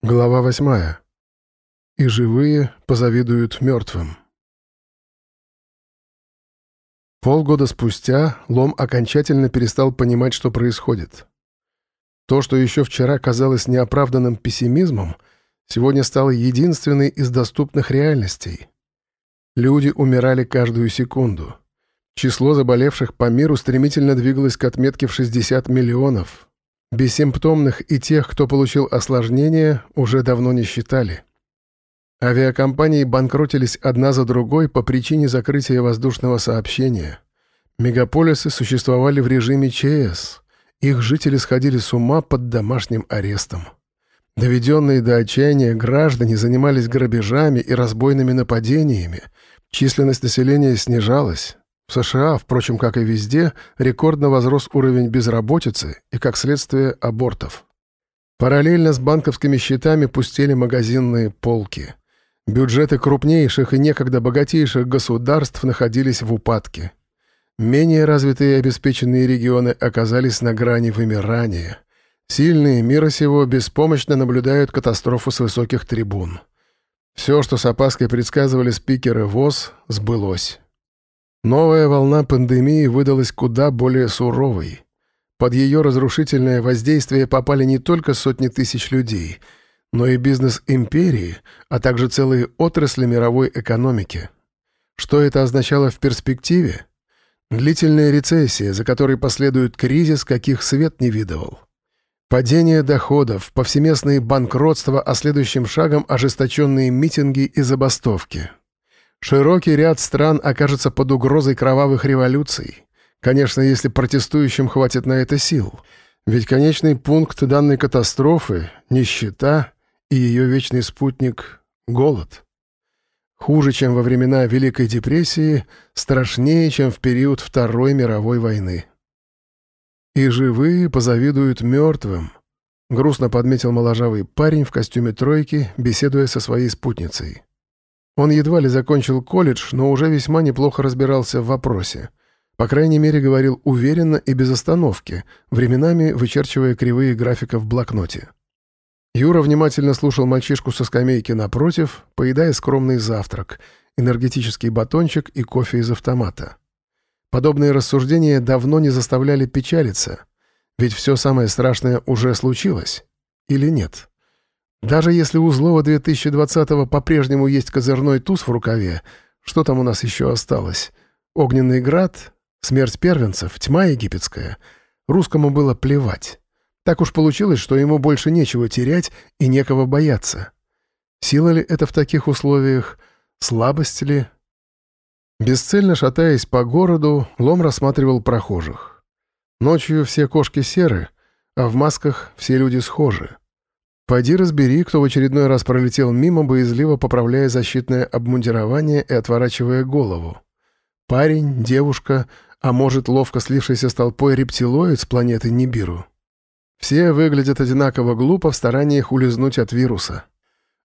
Глава восьмая. И живые позавидуют мертвым. Полгода спустя Лом окончательно перестал понимать, что происходит. То, что еще вчера казалось неоправданным пессимизмом, сегодня стало единственной из доступных реальностей. Люди умирали каждую секунду. Число заболевших по миру стремительно двигалось к отметке в 60 миллионов — Бессимптомных и тех, кто получил осложнения, уже давно не считали. Авиакомпании банкротились одна за другой по причине закрытия воздушного сообщения. Мегаполисы существовали в режиме ЧС. Их жители сходили с ума под домашним арестом. Доведенные до отчаяния граждане занимались грабежами и разбойными нападениями. Численность населения снижалась, в США, впрочем, как и везде, рекордно возрос уровень безработицы и, как следствие, абортов. Параллельно с банковскими счетами пустели магазинные полки. Бюджеты крупнейших и некогда богатейших государств находились в упадке. Менее развитые и обеспеченные регионы оказались на грани вымирания. Сильные мира сего беспомощно наблюдают катастрофу с высоких трибун. Все, что с опаской предсказывали спикеры ВОЗ, сбылось. Новая волна пандемии выдалась куда более суровой. Под ее разрушительное воздействие попали не только сотни тысяч людей, но и бизнес империи, а также целые отрасли мировой экономики. Что это означало в перспективе? Длительная рецессия, за которой последует кризис, каких свет не видывал. Падение доходов, повсеместные банкротства, а следующим шагом ожесточенные митинги и забастовки. Широкий ряд стран окажется под угрозой кровавых революций. Конечно, если протестующим хватит на это сил. Ведь конечный пункт данной катастрофы — нищета и ее вечный спутник — голод. Хуже, чем во времена Великой депрессии, страшнее, чем в период Второй мировой войны. «И живые позавидуют мертвым», — грустно подметил моложавый парень в костюме тройки, беседуя со своей спутницей. Он едва ли закончил колледж, но уже весьма неплохо разбирался в вопросе. По крайней мере, говорил уверенно и без остановки, временами вычерчивая кривые графика в блокноте. Юра внимательно слушал мальчишку со скамейки напротив, поедая скромный завтрак, энергетический батончик и кофе из автомата. Подобные рассуждения давно не заставляли печалиться, ведь все самое страшное уже случилось. Или нет? Даже если у злого 2020-го по-прежнему есть козырной туз в рукаве, что там у нас еще осталось? Огненный град, смерть первенцев, тьма египетская. Русскому было плевать. Так уж получилось, что ему больше нечего терять и некого бояться. Сила ли это в таких условиях? Слабость ли? Бесцельно шатаясь по городу, Лом рассматривал прохожих. Ночью все кошки серы, а в масках все люди схожи. Пойди разбери, кто в очередной раз пролетел мимо, боязливо поправляя защитное обмундирование и отворачивая голову. Парень, девушка, а может, ловко слившийся с толпой рептилоид с планеты Нибиру. Все выглядят одинаково глупо в стараниях улизнуть от вируса.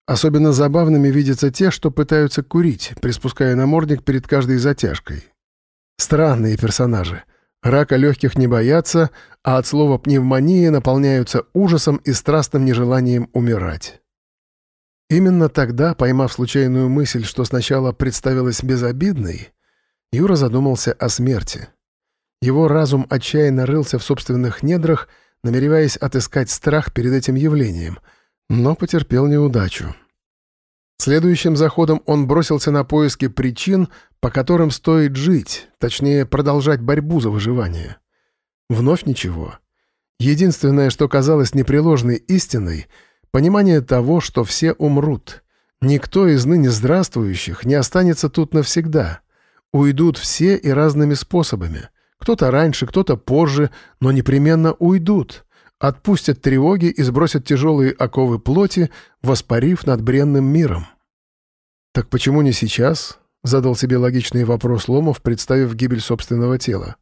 Особенно забавными видятся те, что пытаются курить, приспуская намордник перед каждой затяжкой. Странные персонажи — Рака легких не боятся, а от слова «пневмония» наполняются ужасом и страстным нежеланием умирать. Именно тогда, поймав случайную мысль, что сначала представилась безобидной, Юра задумался о смерти. Его разум отчаянно рылся в собственных недрах, намереваясь отыскать страх перед этим явлением, но потерпел неудачу. Следующим заходом он бросился на поиски причин, по которым стоит жить, точнее, продолжать борьбу за выживание. Вновь ничего. Единственное, что казалось непреложной истиной — понимание того, что все умрут. Никто из ныне здравствующих не останется тут навсегда. Уйдут все и разными способами. Кто-то раньше, кто-то позже, но непременно уйдут. Отпустят тревоги и сбросят тяжелые оковы плоти, воспарив над бренным миром. «Так почему не сейчас?» — задал себе логичный вопрос Ломов, представив гибель собственного тела.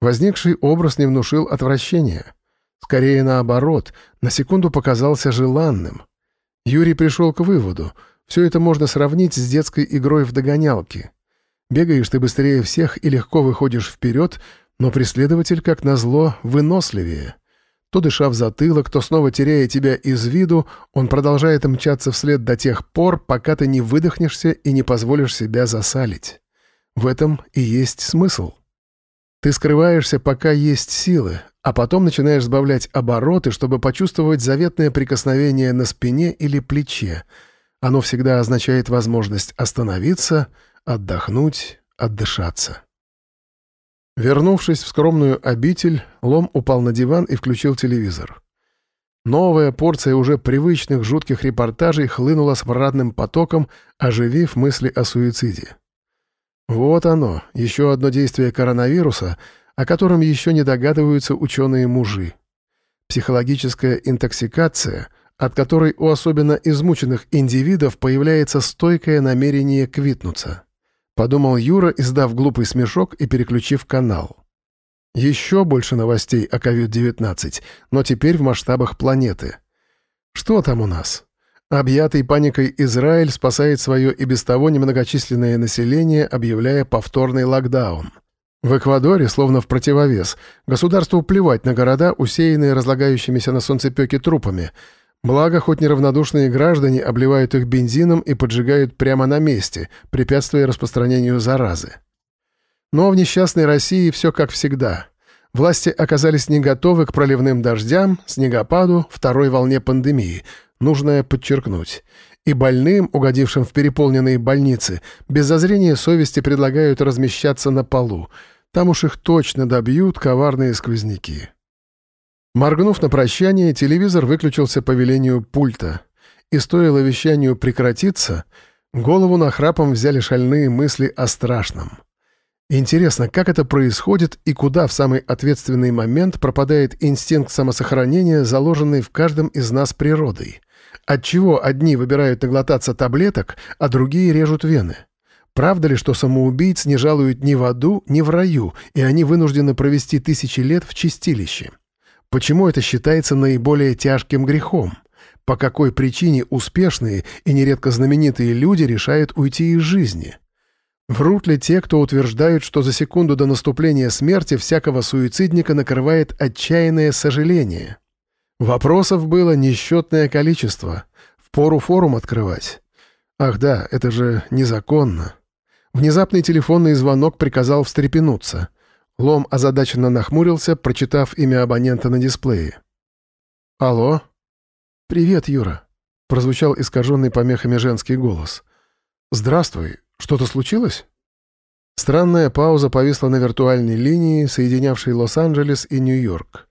Возникший образ не внушил отвращения. Скорее наоборот, на секунду показался желанным. Юрий пришел к выводу. Все это можно сравнить с детской игрой в догонялки. Бегаешь ты быстрее всех и легко выходишь вперед, но преследователь, как назло, выносливее. То дыша в затылок, то снова теряя тебя из виду, он продолжает мчаться вслед до тех пор, пока ты не выдохнешься и не позволишь себя засалить. В этом и есть смысл. Ты скрываешься, пока есть силы, а потом начинаешь сбавлять обороты, чтобы почувствовать заветное прикосновение на спине или плече. Оно всегда означает возможность остановиться, отдохнуть, отдышаться. Вернувшись в скромную обитель, Лом упал на диван и включил телевизор. Новая порция уже привычных жутких репортажей хлынула с смрадным потоком, оживив мысли о суициде. Вот оно, еще одно действие коронавируса, о котором еще не догадываются ученые-мужи. Психологическая интоксикация, от которой у особенно измученных индивидов появляется стойкое намерение квитнуться. Подумал Юра, издав глупый смешок и переключив канал. Еще больше новостей о COVID-19, но теперь в масштабах планеты. Что там у нас? Объятый паникой Израиль спасает свое и без того немногочисленное население, объявляя повторный локдаун. В Эквадоре, словно в противовес, государству плевать на города, усеянные разлагающимися на солнцепеке трупами. Благо, хоть неравнодушные граждане обливают их бензином и поджигают прямо на месте, препятствуя распространению заразы. Но в несчастной России все как всегда. Власти оказались не готовы к проливным дождям, снегопаду, второй волне пандемии — нужное подчеркнуть. И больным, угодившим в переполненные больницы, без зазрения совести предлагают размещаться на полу. Там уж их точно добьют коварные сквозняки. Моргнув на прощание, телевизор выключился по велению пульта. И стоило вещанию прекратиться, голову нахрапом взяли шальные мысли о страшном. Интересно, как это происходит и куда в самый ответственный момент пропадает инстинкт самосохранения, заложенный в каждом из нас природой. Отчего одни выбирают наглотаться таблеток, а другие режут вены? Правда ли, что самоубийц не жалуют ни в аду, ни в раю, и они вынуждены провести тысячи лет в чистилище? Почему это считается наиболее тяжким грехом? По какой причине успешные и нередко знаменитые люди решают уйти из жизни? Врут ли те, кто утверждают, что за секунду до наступления смерти всякого суицидника накрывает отчаянное сожаление? Вопросов было несчетное количество. Впору форум открывать. Ах да, это же незаконно. Внезапный телефонный звонок приказал встрепенуться. Лом озадаченно нахмурился, прочитав имя абонента на дисплее. «Алло?» «Привет, Юра», — прозвучал искаженный помехами женский голос. «Здравствуй. Что-то случилось?» Странная пауза повисла на виртуальной линии, соединявшей Лос-Анджелес и Нью-Йорк.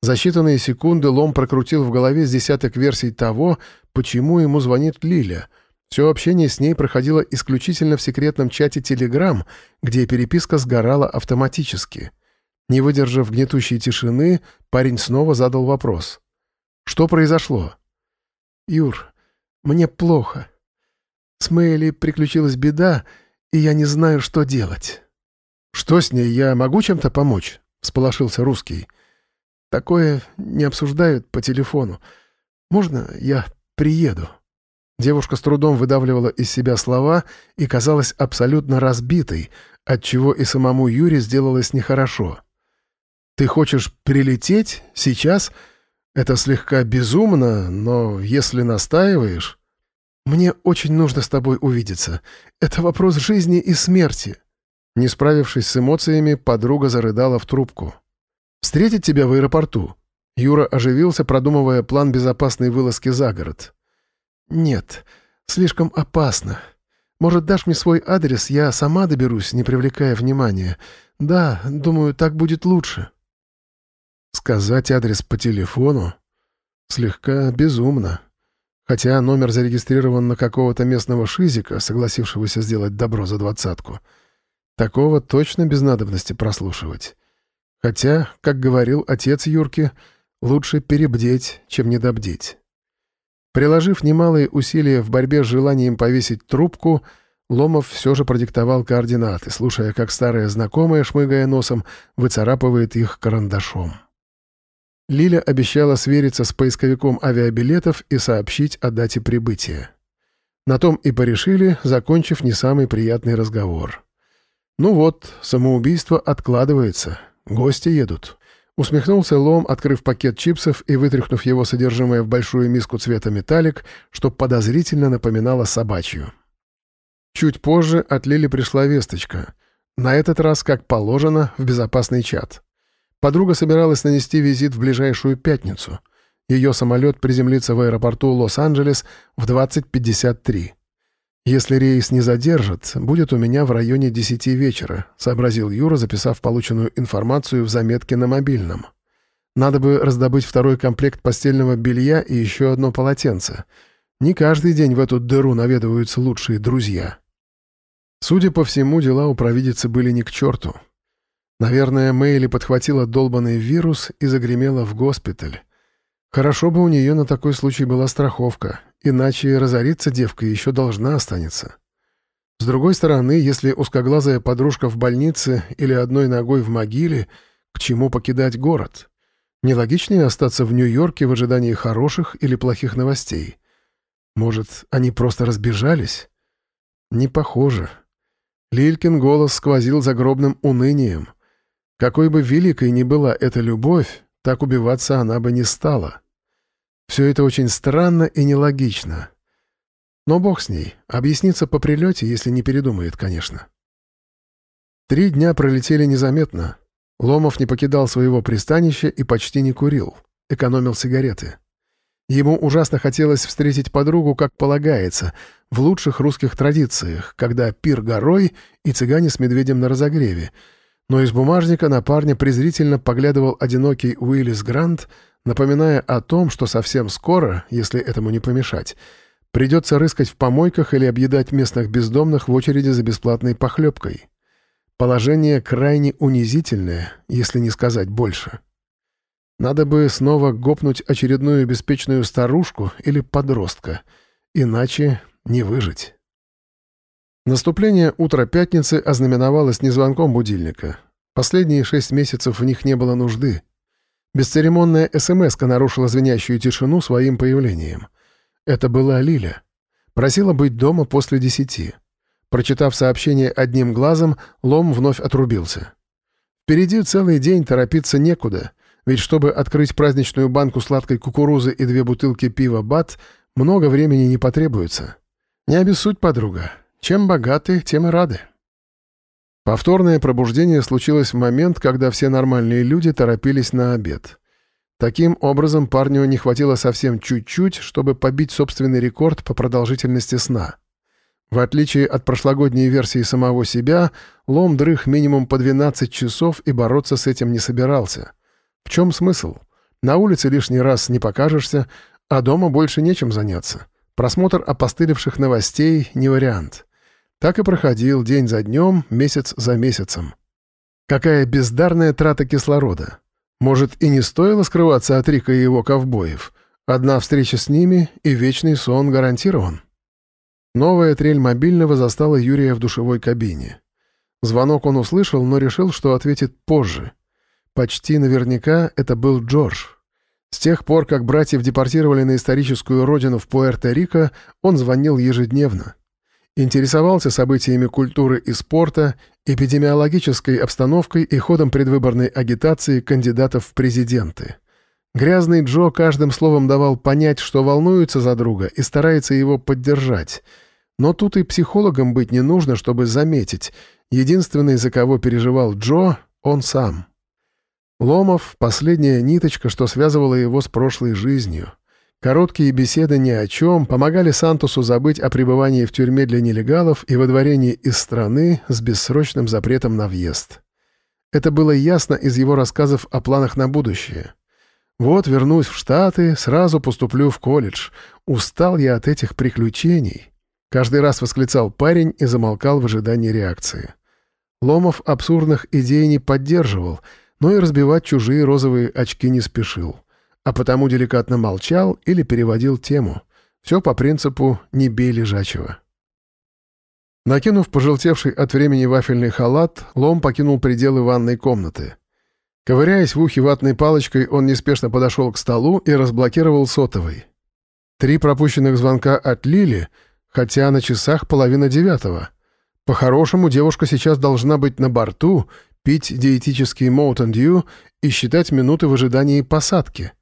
За считанные секунды Лом прокрутил в голове с десяток версий того, почему ему звонит Лиля. Все общение с ней проходило исключительно в секретном чате Telegram, где переписка сгорала автоматически. Не выдержав гнетущей тишины, парень снова задал вопрос. «Что произошло?» «Юр, мне плохо. С Мэйли приключилась беда, и я не знаю, что делать». «Что с ней? Я могу чем-то помочь?» — всполошился русский. Такое не обсуждают по телефону. Можно я приеду?» Девушка с трудом выдавливала из себя слова и казалась абсолютно разбитой, отчего и самому Юре сделалось нехорошо. «Ты хочешь прилететь? Сейчас? Это слегка безумно, но если настаиваешь...» «Мне очень нужно с тобой увидеться. Это вопрос жизни и смерти». Не справившись с эмоциями, подруга зарыдала в трубку. Встретить тебя в аэропорту». Юра оживился, продумывая план безопасной вылазки за город. «Нет, слишком опасно. Может, дашь мне свой адрес, я сама доберусь, не привлекая внимания. Да, думаю, так будет лучше». Сказать адрес по телефону? Слегка безумно. Хотя номер зарегистрирован на какого-то местного шизика, согласившегося сделать добро за двадцатку. Такого точно без надобности прослушивать. Хотя, как говорил отец Юрки, лучше перебдеть, чем недобдеть. Приложив немалые усилия в борьбе с желанием повесить трубку, Ломов все же продиктовал координаты, слушая, как старая знакомая, шмыгая носом, выцарапывает их карандашом. Лиля обещала свериться с поисковиком авиабилетов и сообщить о дате прибытия. На том и порешили, закончив не самый приятный разговор. Ну вот, самоубийство откладывается, Гости едут. Усмехнулся Лом, открыв пакет чипсов и вытряхнув его содержимое в большую миску цвета металлик, что подозрительно напоминало собачью. Чуть позже от Лили пришла весточка. На этот раз, как положено, в безопасный чат. Подруга собиралась нанести визит в ближайшую пятницу. Ее самолет приземлится в аэропорту Лос-Анджелес в 20.53. «Если рейс не задержат, будет у меня в районе 10 вечера», — сообразил Юра, записав полученную информацию в заметке на мобильном. «Надо бы раздобыть второй комплект постельного белья и еще одно полотенце. Не каждый день в эту дыру наведываются лучшие друзья». Судя по всему, дела у провидицы были не к черту. Наверное, Мэйли подхватила долбанный вирус и загремела в госпиталь. Хорошо бы у нее на такой случай была страховка, иначе разориться девка еще должна останется. С другой стороны, если узкоглазая подружка в больнице или одной ногой в могиле, к чему покидать город? Нелогичнее остаться в Нью-Йорке в ожидании хороших или плохих новостей. Может, они просто разбежались? Не похоже. Лилькин голос сквозил загробным унынием. Какой бы великой ни была эта любовь, так убиваться она бы не стала. Все это очень странно и нелогично. Но бог с ней, объяснится по прилете, если не передумает, конечно. Три дня пролетели незаметно. Ломов не покидал своего пристанища и почти не курил, экономил сигареты. Ему ужасно хотелось встретить подругу, как полагается, в лучших русских традициях, когда пир горой и цыгане с медведем на разогреве. Но из бумажника на парня презрительно поглядывал одинокий Уиллис Грант, напоминая о том, что совсем скоро, если этому не помешать, придется рыскать в помойках или объедать местных бездомных в очереди за бесплатной похлебкой. Положение крайне унизительное, если не сказать больше. Надо бы снова гопнуть очередную беспечную старушку или подростка, иначе не выжить. Наступление утра пятницы ознаменовалось не звонком будильника. Последние шесть месяцев в них не было нужды. Бесцеремонная СМС нарушила звенящую тишину своим появлением. Это была Лиля. Просила быть дома после десяти. Прочитав сообщение одним глазом, Лом вновь отрубился. Впереди целый день торопиться некуда, ведь чтобы открыть праздничную банку сладкой кукурузы и две бутылки пива «Бат», много времени не потребуется. Не обессудь, подруга. Чем богаты, тем и рады. Повторное пробуждение случилось в момент, когда все нормальные люди торопились на обед. Таким образом, парню не хватило совсем чуть-чуть, чтобы побить собственный рекорд по продолжительности сна. В отличие от прошлогодней версии самого себя, Лом дрых минимум по 12 часов и бороться с этим не собирался. В чем смысл? На улице лишний раз не покажешься, а дома больше нечем заняться. Просмотр опостылевших новостей — не вариант. Так и проходил день за днем, месяц за месяцем. Какая бездарная трата кислорода. Может, и не стоило скрываться от Рика и его ковбоев. Одна встреча с ними, и вечный сон гарантирован. Новая трель мобильного застала Юрия в душевой кабине. Звонок он услышал, но решил, что ответит позже. Почти наверняка это был Джордж. С тех пор, как братьев депортировали на историческую родину в Пуэрто-Рико, он звонил ежедневно. Интересовался событиями культуры и спорта, эпидемиологической обстановкой и ходом предвыборной агитации кандидатов в президенты. Грязный Джо каждым словом давал понять, что волнуется за друга и старается его поддержать. Но тут и психологом быть не нужно, чтобы заметить. Единственный, за кого переживал Джо, он сам. Ломов — последняя ниточка, что связывала его с прошлой жизнью. Короткие беседы ни о чем помогали Сантусу забыть о пребывании в тюрьме для нелегалов и выдворении из страны с бессрочным запретом на въезд. Это было ясно из его рассказов о планах на будущее. «Вот вернусь в Штаты, сразу поступлю в колледж. Устал я от этих приключений». Каждый раз восклицал парень и замолкал в ожидании реакции. Ломов абсурдных идей не поддерживал, но и разбивать чужие розовые очки не спешил а потому деликатно молчал или переводил тему. Все по принципу «не бей лежачего». Накинув пожелтевший от времени вафельный халат, Лом покинул пределы ванной комнаты. Ковыряясь в ухе ватной палочкой, он неспешно подошел к столу и разблокировал сотовый. Три пропущенных звонка от Лили, хотя на часах половина девятого. По-хорошему, девушка сейчас должна быть на борту, пить диетический Mountain Dew и считать минуты в ожидании посадки.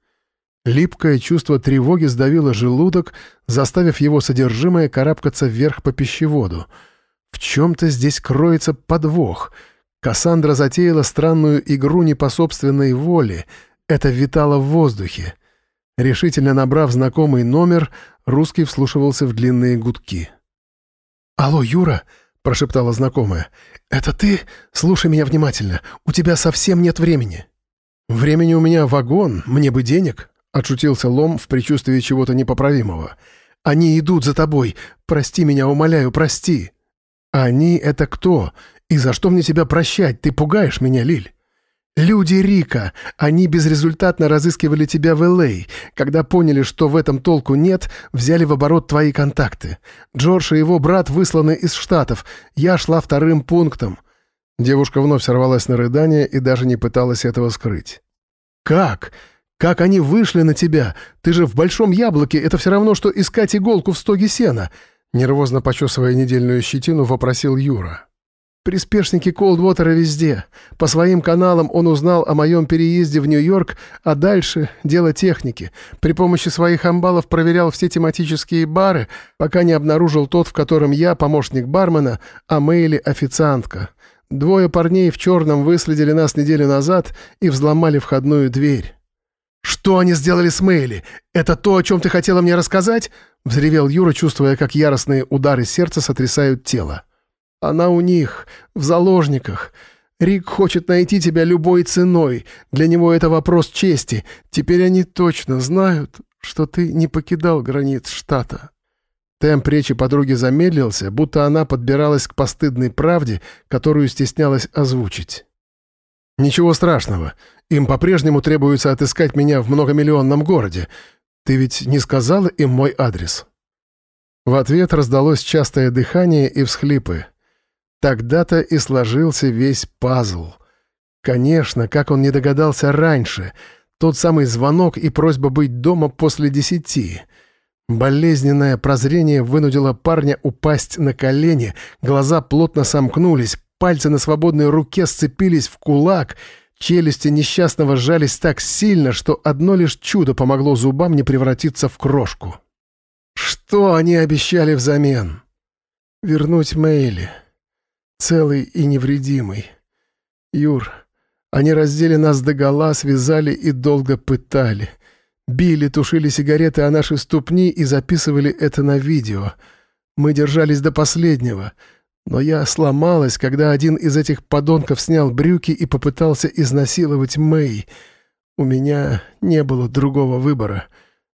Липкое чувство тревоги сдавило желудок, заставив его содержимое карабкаться вверх по пищеводу. В чем-то здесь кроется подвох. Кассандра затеяла странную игру не по собственной воле. Это витало в воздухе. Решительно набрав знакомый номер, русский вслушивался в длинные гудки. «Алло, Юра!» — прошептала знакомая. «Это ты? Слушай меня внимательно. У тебя совсем нет времени». «Времени у меня вагон, мне бы денег», — отшутился Лом в предчувствии чего-то непоправимого. «Они идут за тобой. Прости меня, умоляю, прости». «Они — это кто? И за что мне тебя прощать? Ты пугаешь меня, Лиль». «Люди Рика. Они безрезультатно разыскивали тебя в Л.А. Когда поняли, что в этом толку нет, взяли в оборот твои контакты. Джордж и его брат высланы из Штатов. Я шла вторым пунктом». Девушка вновь сорвалась на рыдание и даже не пыталась этого скрыть. «Как? Как они вышли на тебя? Ты же в большом яблоке, это все равно, что искать иголку в стоге сена!» Нервозно почесывая недельную щетину, вопросил Юра. Приспешники Колдвотера везде. По своим каналам он узнал о моем переезде в Нью-Йорк, а дальше — дело техники. При помощи своих амбалов проверял все тематические бары, пока не обнаружил тот, в котором я, помощник бармена, а Мэйли — официантка. Двое парней в черном выследили нас неделю назад и взломали входную дверь. «Что они сделали с Мэйли? Это то, о чем ты хотела мне рассказать?» — взревел Юра, чувствуя, как яростные удары сердца сотрясают тело. Она у них, в заложниках. Рик хочет найти тебя любой ценой. Для него это вопрос чести. Теперь они точно знают, что ты не покидал границ штата». Темп речи подруги замедлился, будто она подбиралась к постыдной правде, которую стеснялась озвучить. «Ничего страшного. Им по-прежнему требуется отыскать меня в многомиллионном городе. Ты ведь не сказала им мой адрес?» В ответ раздалось частое дыхание и всхлипы. Тогда-то и сложился весь пазл. Конечно, как он не догадался раньше, тот самый звонок и просьба быть дома после десяти. Болезненное прозрение вынудило парня упасть на колени, глаза плотно сомкнулись, пальцы на свободной руке сцепились в кулак, челюсти несчастного сжались так сильно, что одно лишь чудо помогло зубам не превратиться в крошку. Что они обещали взамен? Вернуть Мэйли целый и невредимый. Юр, они раздели нас догола, связали и долго пытали. Били, тушили сигареты о наши ступни и записывали это на видео. Мы держались до последнего. Но я сломалась, когда один из этих подонков снял брюки и попытался изнасиловать Мэй. У меня не было другого выбора.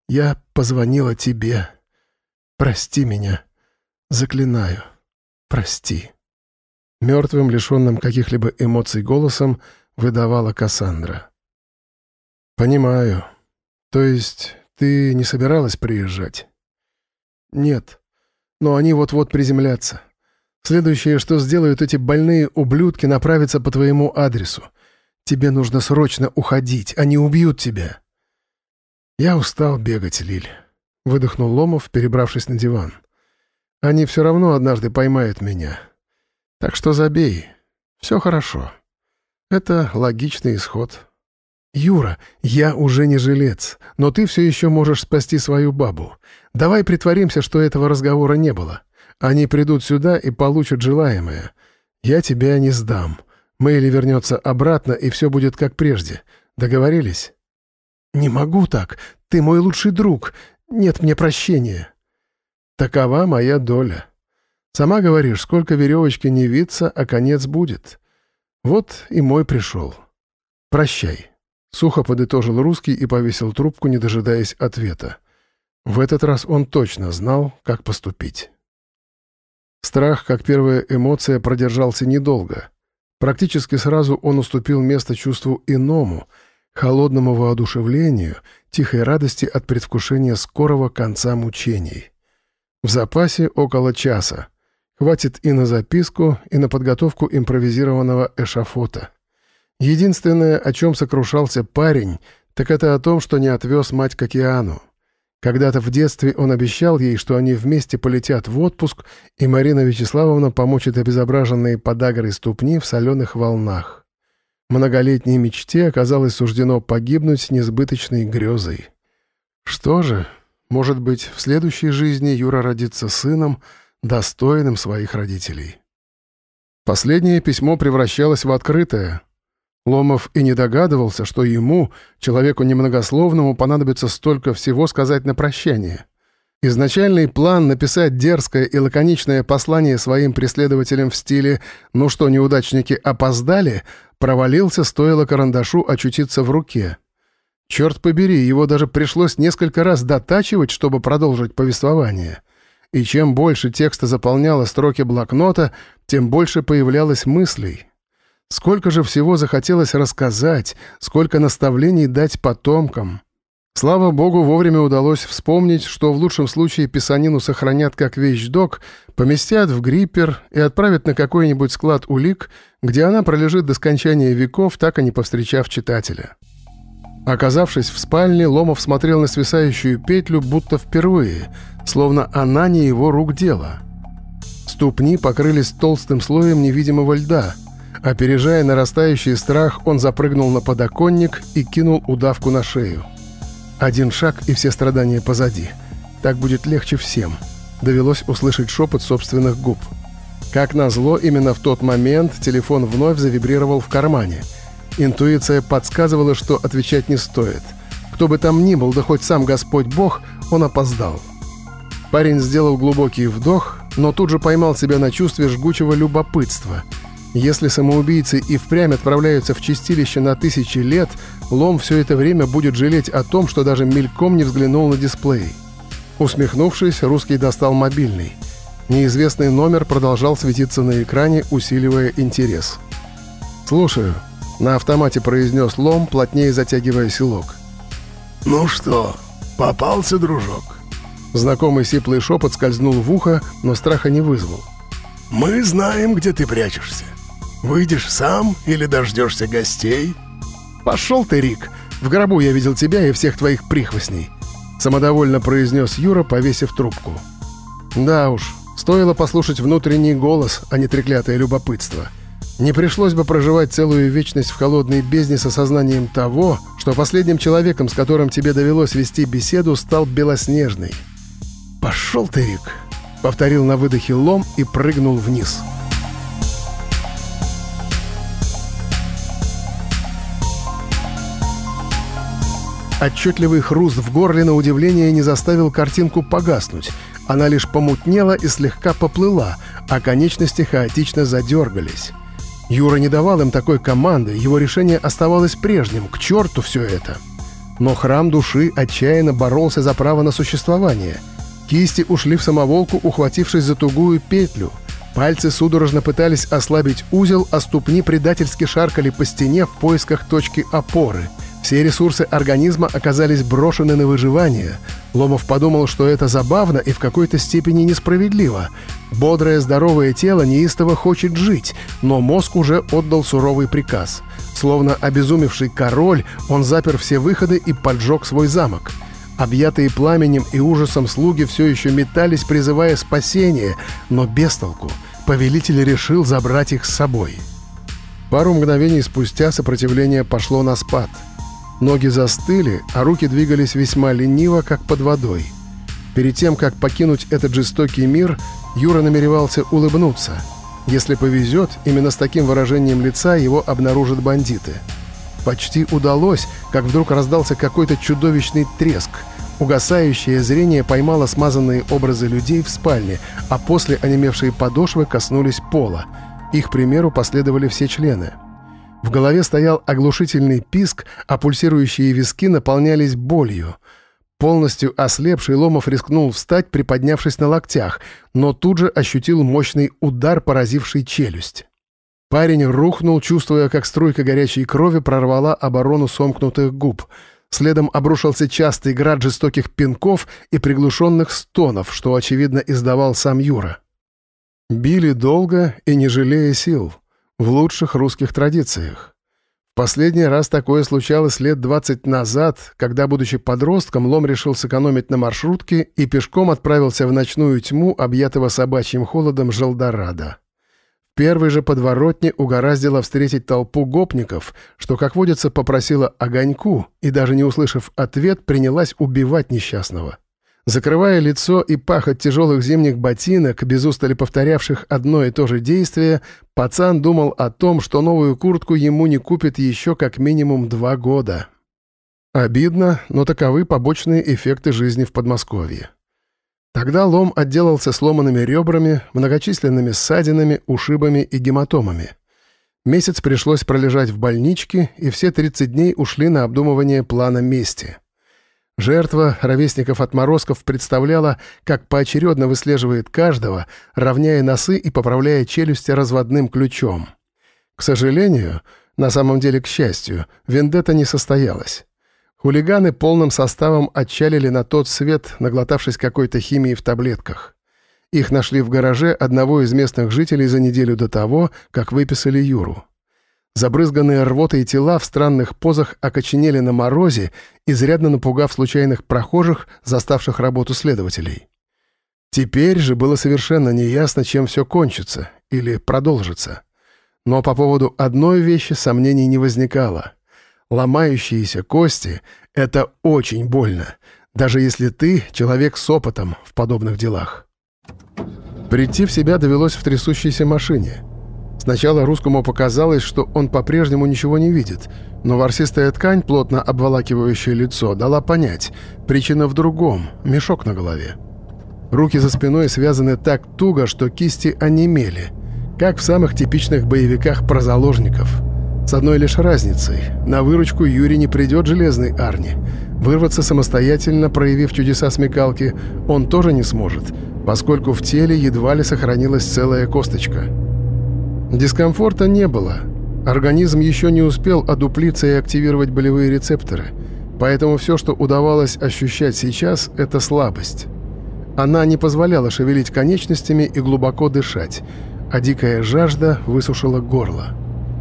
Я позвонила тебе. Прости меня. Заклинаю. Прости. Мертвым, лишенным каких-либо эмоций голосом, выдавала Кассандра. «Понимаю. То есть ты не собиралась приезжать?» «Нет. Но они вот-вот приземлятся. Следующее, что сделают эти больные ублюдки, направятся по твоему адресу. Тебе нужно срочно уходить, они убьют тебя». «Я устал бегать, Лиль», — выдохнул Ломов, перебравшись на диван. «Они все равно однажды поймают меня. Так что забей. Все хорошо. Это логичный исход. Юра, я уже не жилец, но ты все еще можешь спасти свою бабу. Давай притворимся, что этого разговора не было. Они придут сюда и получат желаемое. Я тебя не сдам. Мэйли вернется обратно, и все будет как прежде. Договорились? Не могу так. Ты мой лучший друг. Нет мне прощения. Такова моя доля. Сама говоришь, сколько веревочки не виться, а конец будет. Вот и мой пришел. Прощай. Сухо подытожил русский и повесил трубку, не дожидаясь ответа. В этот раз он точно знал, как поступить. Страх, как первая эмоция, продержался недолго. Практически сразу он уступил место чувству иному, холодному воодушевлению, тихой радости от предвкушения скорого конца мучений. В запасе около часа. Хватит и на записку, и на подготовку импровизированного эшафота. Единственное, о чем сокрушался парень, так это о том, что не отвез мать к океану. Когда-то в детстве он обещал ей, что они вместе полетят в отпуск, и Марина Вячеславовна помочит обезображенные подагрой ступни в соленых волнах. Многолетней мечте оказалось суждено погибнуть несбыточной грезой. Что же, может быть, в следующей жизни Юра родится сыном, достойным своих родителей. Последнее письмо превращалось в открытое. Ломов и не догадывался, что ему, человеку немногословному, понадобится столько всего сказать на прощание. Изначальный план написать дерзкое и лаконичное послание своим преследователям в стиле «ну что, неудачники опоздали» провалился, стоило карандашу очутиться в руке. Черт побери, его даже пришлось несколько раз дотачивать, чтобы продолжить повествование. И чем больше текста заполняло строки блокнота, тем больше появлялось мыслей. Сколько же всего захотелось рассказать, сколько наставлений дать потомкам. Слава богу, вовремя удалось вспомнить, что в лучшем случае писанину сохранят как вещдок, поместят в гриппер и отправят на какой-нибудь склад улик, где она пролежит до скончания веков, так и не повстречав читателя. Оказавшись в спальне, Ломов смотрел на свисающую петлю будто впервые, словно она не его рук дело. Ступни покрылись толстым слоем невидимого льда. Опережая нарастающий страх, он запрыгнул на подоконник и кинул удавку на шею. Один шаг, и все страдания позади. Так будет легче всем. Довелось услышать шепот собственных губ. Как назло, именно в тот момент телефон вновь завибрировал в кармане — Интуиция подсказывала, что отвечать не стоит. Кто бы там ни был, да хоть сам Господь Бог, он опоздал. Парень сделал глубокий вдох, но тут же поймал себя на чувстве жгучего любопытства. Если самоубийцы и впрямь отправляются в чистилище на тысячи лет, Лом все это время будет жалеть о том, что даже мельком не взглянул на дисплей. Усмехнувшись, русский достал мобильный. Неизвестный номер продолжал светиться на экране, усиливая интерес. «Слушаю», на автомате произнес лом, плотнее затягивая селок. «Ну что, попался, дружок?» Знакомый сиплый шепот скользнул в ухо, но страха не вызвал. «Мы знаем, где ты прячешься. Выйдешь сам или дождешься гостей?» «Пошел ты, Рик! В гробу я видел тебя и всех твоих прихвостней!» Самодовольно произнес Юра, повесив трубку. «Да уж, стоило послушать внутренний голос, а не треклятое любопытство». Не пришлось бы проживать целую вечность в холодной бездне с осознанием того, что последним человеком, с которым тебе довелось вести беседу, стал Белоснежный. «Пошел ты, Рик!» — повторил на выдохе лом и прыгнул вниз. Отчетливый хруст в горле на удивление не заставил картинку погаснуть. Она лишь помутнела и слегка поплыла, а конечности хаотично задергались. Юра не давал им такой команды, его решение оставалось прежним, к черту все это. Но храм души отчаянно боролся за право на существование. Кисти ушли в самоволку, ухватившись за тугую петлю. Пальцы судорожно пытались ослабить узел, а ступни предательски шаркали по стене в поисках точки опоры — все ресурсы организма оказались брошены на выживание. Ломов подумал, что это забавно и в какой-то степени несправедливо. Бодрое, здоровое тело неистово хочет жить, но мозг уже отдал суровый приказ. Словно обезумевший король, он запер все выходы и поджег свой замок. Объятые пламенем и ужасом слуги все еще метались, призывая спасение, но без толку. Повелитель решил забрать их с собой. Пару мгновений спустя сопротивление пошло на спад — Ноги застыли, а руки двигались весьма лениво, как под водой. Перед тем, как покинуть этот жестокий мир, Юра намеревался улыбнуться. Если повезет, именно с таким выражением лица его обнаружат бандиты. Почти удалось, как вдруг раздался какой-то чудовищный треск. Угасающее зрение поймало смазанные образы людей в спальне, а после онемевшие подошвы коснулись пола. Их примеру последовали все члены. В голове стоял оглушительный писк, а пульсирующие виски наполнялись болью. Полностью ослепший Ломов рискнул встать, приподнявшись на локтях, но тут же ощутил мощный удар, поразивший челюсть. Парень рухнул, чувствуя, как струйка горячей крови прорвала оборону сомкнутых губ. Следом обрушился частый град жестоких пинков и приглушенных стонов, что, очевидно, издавал сам Юра. Били долго и не жалея сил в лучших русских традициях. В последний раз такое случалось лет 20 назад, когда, будучи подростком, Лом решил сэкономить на маршрутке и пешком отправился в ночную тьму, объятого собачьим холодом Желдорадо. первой же подворотне угораздило встретить толпу гопников, что, как водится, попросила огоньку и, даже не услышав ответ, принялась убивать несчастного. Закрывая лицо и пахоть тяжелых зимних ботинок, без устали повторявших одно и то же действие, пацан думал о том, что новую куртку ему не купят еще как минимум два года. Обидно, но таковы побочные эффекты жизни в Подмосковье. Тогда лом отделался сломанными ребрами, многочисленными ссадинами, ушибами и гематомами. Месяц пришлось пролежать в больничке, и все 30 дней ушли на обдумывание плана мести. Жертва ровесников отморозков представляла, как поочередно выслеживает каждого, равняя носы и поправляя челюсти разводным ключом. К сожалению, на самом деле к счастью, вендетта не состоялась. Хулиганы полным составом отчалили на тот свет, наглотавшись какой-то химии в таблетках. Их нашли в гараже одного из местных жителей за неделю до того, как выписали Юру. Забрызганные рвотой тела в странных позах окоченели на морозе, изрядно напугав случайных прохожих, заставших работу следователей. Теперь же было совершенно неясно, чем все кончится или продолжится. Но по поводу одной вещи сомнений не возникало — Ломающиеся кости — это очень больно, даже если ты человек с опытом в подобных делах. Прийти в себя довелось в трясущейся машине. Сначала русскому показалось, что он по-прежнему ничего не видит, но ворсистая ткань, плотно обволакивающая лицо, дала понять, причина в другом — мешок на голове. Руки за спиной связаны так туго, что кисти онемели, как в самых типичных боевиках про заложников — с одной лишь разницей. На выручку Юрий не придет железный Арни. Вырваться самостоятельно, проявив чудеса смекалки, он тоже не сможет, поскольку в теле едва ли сохранилась целая косточка. Дискомфорта не было. Организм еще не успел одуплиться и активировать болевые рецепторы. Поэтому все, что удавалось ощущать сейчас, это слабость. Она не позволяла шевелить конечностями и глубоко дышать, а дикая жажда высушила горло.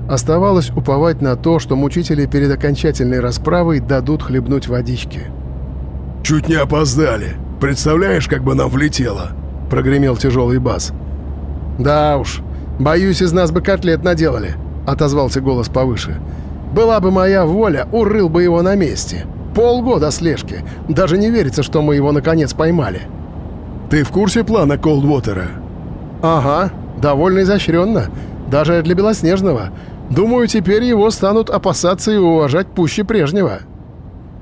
Оставалось уповать на то, что мучители перед окончательной расправой дадут хлебнуть водички. «Чуть не опоздали. Представляешь, как бы нам влетело?» — прогремел тяжелый бас. «Да уж, боюсь, из нас бы котлет наделали», — отозвался голос повыше. «Была бы моя воля, урыл бы его на месте. Полгода слежки. Даже не верится, что мы его наконец поймали». «Ты в курсе плана Колдвотера?» «Ага, довольно изощренно. Даже для Белоснежного. Думаю, теперь его станут опасаться и уважать пуще прежнего».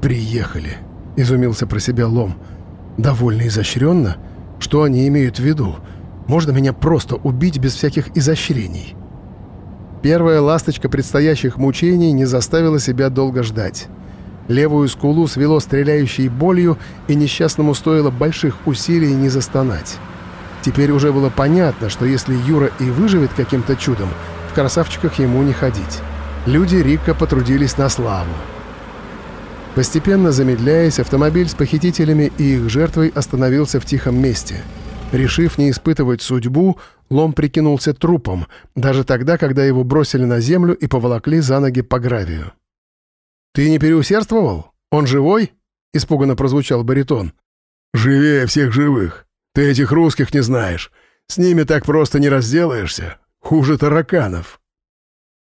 «Приехали», — изумился про себя Лом. «Довольно изощренно? Что они имеют в виду? Можно меня просто убить без всяких изощрений?» Первая ласточка предстоящих мучений не заставила себя долго ждать. Левую скулу свело стреляющей болью, и несчастному стоило больших усилий не застонать. Теперь уже было понятно, что если Юра и выживет каким-то чудом, красавчиках ему не ходить. Люди Рика потрудились на славу. Постепенно замедляясь, автомобиль с похитителями и их жертвой остановился в тихом месте. Решив не испытывать судьбу, Лом прикинулся трупом, даже тогда, когда его бросили на землю и поволокли за ноги по гравию. «Ты не переусердствовал? Он живой?» — испуганно прозвучал баритон. «Живее всех живых. Ты этих русских не знаешь. С ними так просто не разделаешься. Хуже тараканов.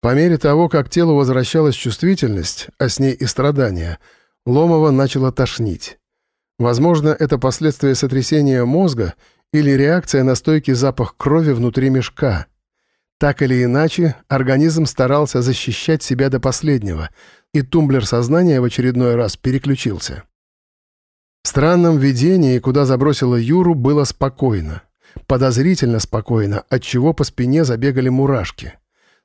По мере того, как телу возвращалась чувствительность, а с ней и страдания, Ломова начала тошнить. Возможно, это последствия сотрясения мозга или реакция на стойкий запах крови внутри мешка. Так или иначе, организм старался защищать себя до последнего, и тумблер сознания в очередной раз переключился. В странном видении, куда забросила Юру, было спокойно. Подозрительно спокойно, отчего по спине забегали мурашки.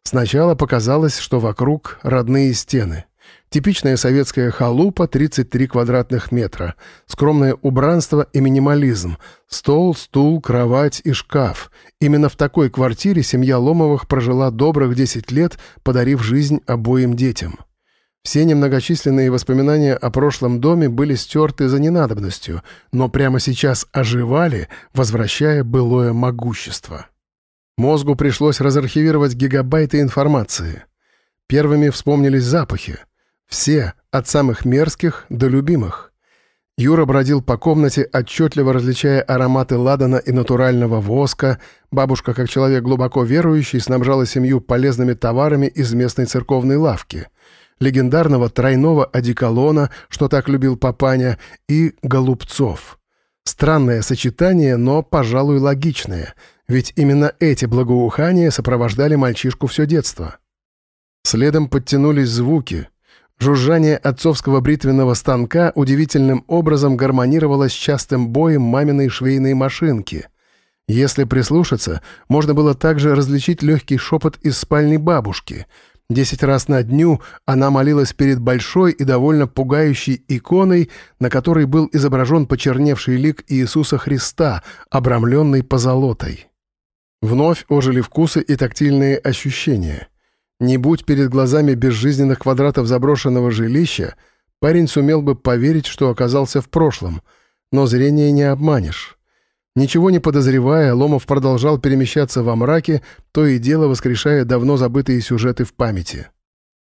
Сначала показалось, что вокруг родные стены. Типичная советская халупа 33 квадратных метра, скромное убранство и минимализм, стол, стул, кровать и шкаф. Именно в такой квартире семья Ломовых прожила добрых 10 лет, подарив жизнь обоим детям. Все немногочисленные воспоминания о прошлом доме были стерты за ненадобностью, но прямо сейчас оживали, возвращая былое могущество. Мозгу пришлось разархивировать гигабайты информации. Первыми вспомнились запахи. Все, от самых мерзких до любимых. Юра бродил по комнате, отчетливо различая ароматы ладана и натурального воска. Бабушка, как человек глубоко верующий, снабжала семью полезными товарами из местной церковной лавки. Легендарного тройного одеколона, что так любил папаня, и голубцов. Странное сочетание, но, пожалуй, логичное, ведь именно эти благоухания сопровождали мальчишку все детство. Следом подтянулись звуки — Жужжание отцовского бритвенного станка удивительным образом гармонировало с частым боем маминой швейной машинки. Если прислушаться, можно было также различить легкий шепот из спальни бабушки. Десять раз на дню она молилась перед большой и довольно пугающей иконой, на которой был изображен почерневший лик Иисуса Христа, обрамленный позолотой. Вновь ожили вкусы и тактильные ощущения — не будь перед глазами безжизненных квадратов заброшенного жилища, парень сумел бы поверить, что оказался в прошлом, но зрение не обманешь. Ничего не подозревая, Ломов продолжал перемещаться во мраке, то и дело воскрешая давно забытые сюжеты в памяти.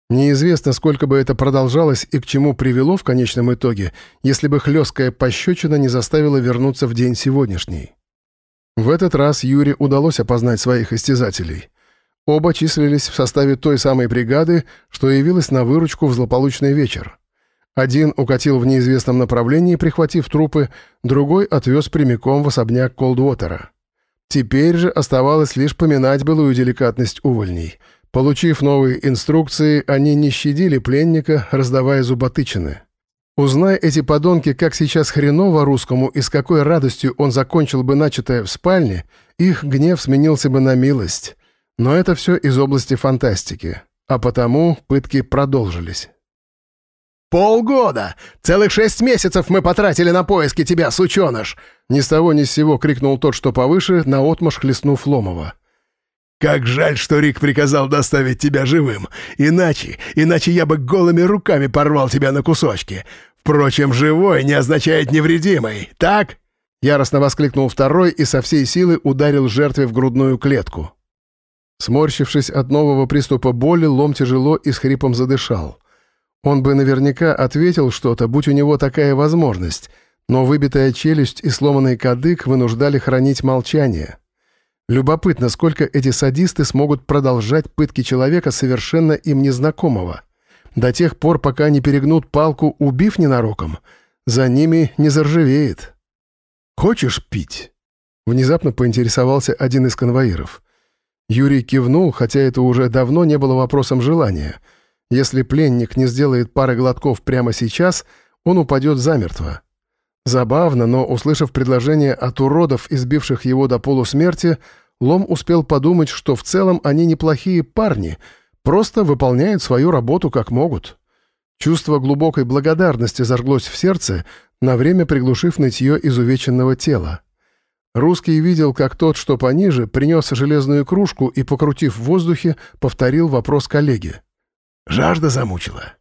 Неизвестно, сколько бы это продолжалось и к чему привело в конечном итоге, если бы хлесткая пощечина не заставила вернуться в день сегодняшний. В этот раз Юре удалось опознать своих истязателей. Оба числились в составе той самой бригады, что явилась на выручку в злополучный вечер. Один укатил в неизвестном направлении, прихватив трупы, другой отвез прямиком в особняк Колдуотера. Теперь же оставалось лишь поминать былую деликатность увольней. Получив новые инструкции, они не щадили пленника, раздавая зуботычины. Узнай эти подонки, как сейчас хреново русскому и с какой радостью он закончил бы начатое в спальне, их гнев сменился бы на милость. Но это все из области фантастики, а потому пытки продолжились. «Полгода! Целых шесть месяцев мы потратили на поиски тебя, сученыш!» Ни с того ни с сего крикнул тот, что повыше, наотмашь хлестнув Ломова. «Как жаль, что Рик приказал доставить тебя живым. Иначе, иначе я бы голыми руками порвал тебя на кусочки. Впрочем, живой не означает невредимый, так?» Яростно воскликнул второй и со всей силы ударил жертве в грудную клетку. Сморщившись от нового приступа боли, Лом тяжело и с хрипом задышал. Он бы наверняка ответил что-то, будь у него такая возможность, но выбитая челюсть и сломанный кадык вынуждали хранить молчание. Любопытно, сколько эти садисты смогут продолжать пытки человека, совершенно им незнакомого. До тех пор, пока не перегнут палку, убив ненароком, за ними не заржавеет. «Хочешь пить?» Внезапно поинтересовался один из конвоиров. Юрий кивнул, хотя это уже давно не было вопросом желания. Если пленник не сделает пары глотков прямо сейчас, он упадет замертво. Забавно, но, услышав предложение от уродов, избивших его до полусмерти, Лом успел подумать, что в целом они неплохие парни, просто выполняют свою работу как могут. Чувство глубокой благодарности зажглось в сердце, на время приглушив нытье изувеченного тела. Русский видел, как тот, что пониже, принес железную кружку и, покрутив в воздухе, повторил вопрос коллеги. «Жажда замучила?»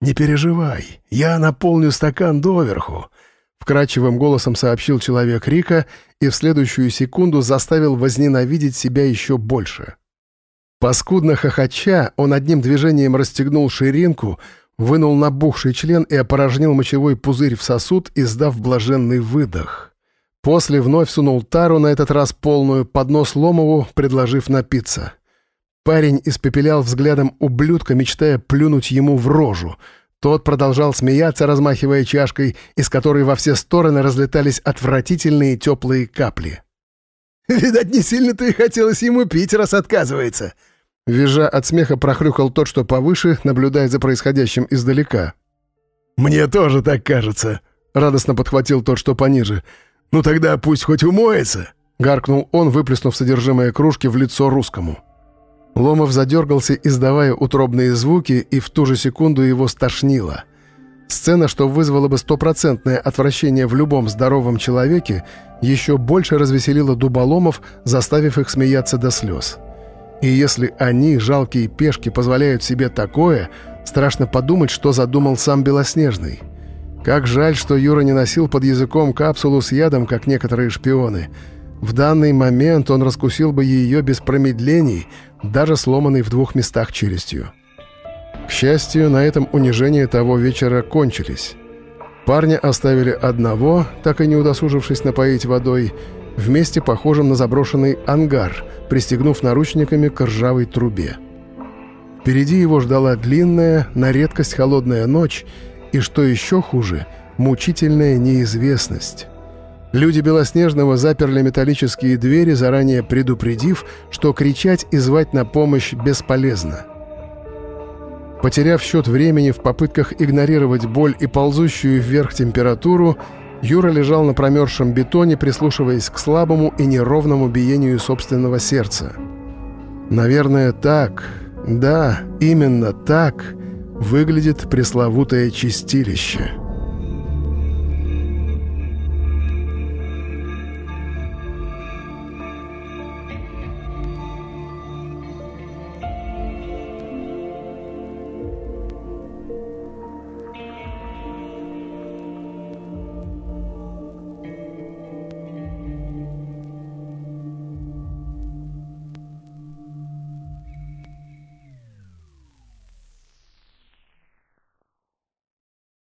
«Не переживай, я наполню стакан доверху», — вкрадчивым голосом сообщил человек Рика и в следующую секунду заставил возненавидеть себя еще больше. Паскудно хохоча, он одним движением расстегнул ширинку, вынул набухший член и опорожнил мочевой пузырь в сосуд, издав блаженный выдох. После вновь сунул тару, на этот раз полную, под нос Ломову, предложив напиться. Парень испепелял взглядом ублюдка, мечтая плюнуть ему в рожу. Тот продолжал смеяться, размахивая чашкой, из которой во все стороны разлетались отвратительные теплые капли. «Видать, не сильно-то и хотелось ему пить, раз отказывается!» Визжа от смеха прохрюкал тот, что повыше, наблюдая за происходящим издалека. «Мне тоже так кажется», — радостно подхватил тот, что пониже. «Ну тогда пусть хоть умоется!» — гаркнул он, выплеснув содержимое кружки в лицо русскому. Ломов задергался, издавая утробные звуки, и в ту же секунду его стошнило. Сцена, что вызвала бы стопроцентное отвращение в любом здоровом человеке, еще больше развеселила дуболомов, заставив их смеяться до слез. И если они, жалкие пешки, позволяют себе такое, страшно подумать, что задумал сам Белоснежный — как жаль, что Юра не носил под языком капсулу с ядом, как некоторые шпионы. В данный момент он раскусил бы ее без промедлений, даже сломанной в двух местах челюстью. К счастью, на этом унижения того вечера кончились. Парня оставили одного, так и не удосужившись напоить водой, в месте, похожем на заброшенный ангар, пристегнув наручниками к ржавой трубе. Впереди его ждала длинная, на редкость холодная ночь и, что еще хуже, мучительная неизвестность. Люди Белоснежного заперли металлические двери, заранее предупредив, что кричать и звать на помощь бесполезно. Потеряв счет времени в попытках игнорировать боль и ползущую вверх температуру, Юра лежал на промерзшем бетоне, прислушиваясь к слабому и неровному биению собственного сердца. Наверное, так, да, именно так выглядит пресловутое чистилище.